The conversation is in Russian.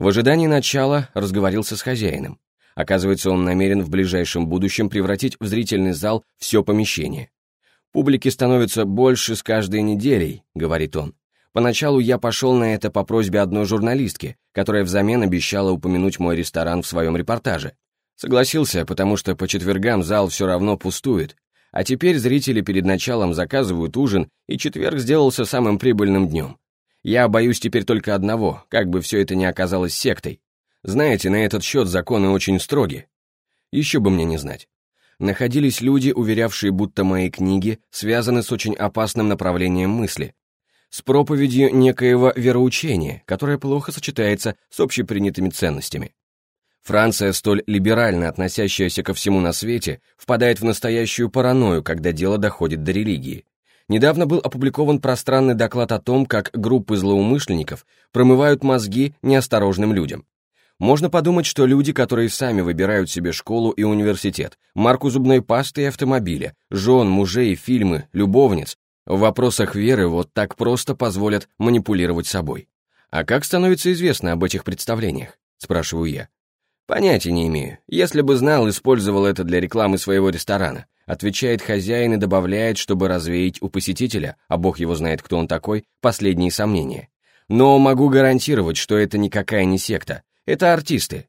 В ожидании начала разговорился с хозяином. Оказывается, он намерен в ближайшем будущем превратить в зрительный зал все помещение. «Публики становится больше с каждой неделей», — говорит он. Поначалу я пошел на это по просьбе одной журналистки, которая взамен обещала упомянуть мой ресторан в своем репортаже. Согласился, потому что по четвергам зал все равно пустует, а теперь зрители перед началом заказывают ужин, и четверг сделался самым прибыльным днем. Я боюсь теперь только одного, как бы все это ни оказалось сектой. Знаете, на этот счет законы очень строги. Еще бы мне не знать. Находились люди, уверявшие, будто мои книги связаны с очень опасным направлением мысли, с проповедью некоего вероучения, которое плохо сочетается с общепринятыми ценностями. Франция, столь либерально относящаяся ко всему на свете, впадает в настоящую паранойю, когда дело доходит до религии. Недавно был опубликован пространный доклад о том, как группы злоумышленников промывают мозги неосторожным людям. Можно подумать, что люди, которые сами выбирают себе школу и университет, марку зубной пасты и автомобиля, жен, мужей, фильмы, любовниц, в вопросах веры вот так просто позволят манипулировать собой. А как становится известно об этих представлениях? Спрашиваю я. Понятия не имею. Если бы знал, использовал это для рекламы своего ресторана. Отвечает хозяин и добавляет, чтобы развеять у посетителя, а бог его знает, кто он такой, последние сомнения. Но могу гарантировать, что это никакая не секта. Это артисты.